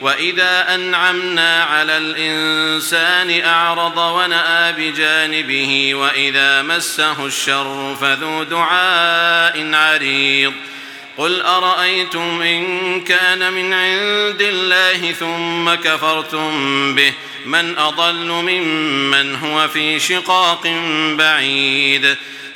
وَإِذَا أَنْعَمْنَا عَلَى الْإِنسَانِ أَعْرَضَ وَنَأَى بِجَانِبِهِ وَإِذَا مَسَّهُ الشَّرُّ فَذُو دُعَاءٍ عَرِيضٍ قل أرأيتم إن كان من عند الله ثم كفرتم به من أضل ممن هو في شقاق بعيد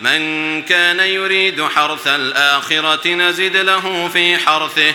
من كان يريد حرث الآخرة نزد له في حرثه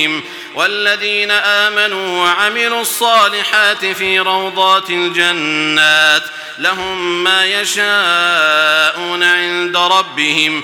الرحيم والذين آمنوا وعملوا الصالحات في روضات الجنات لهم ما يشاءون عند ربهم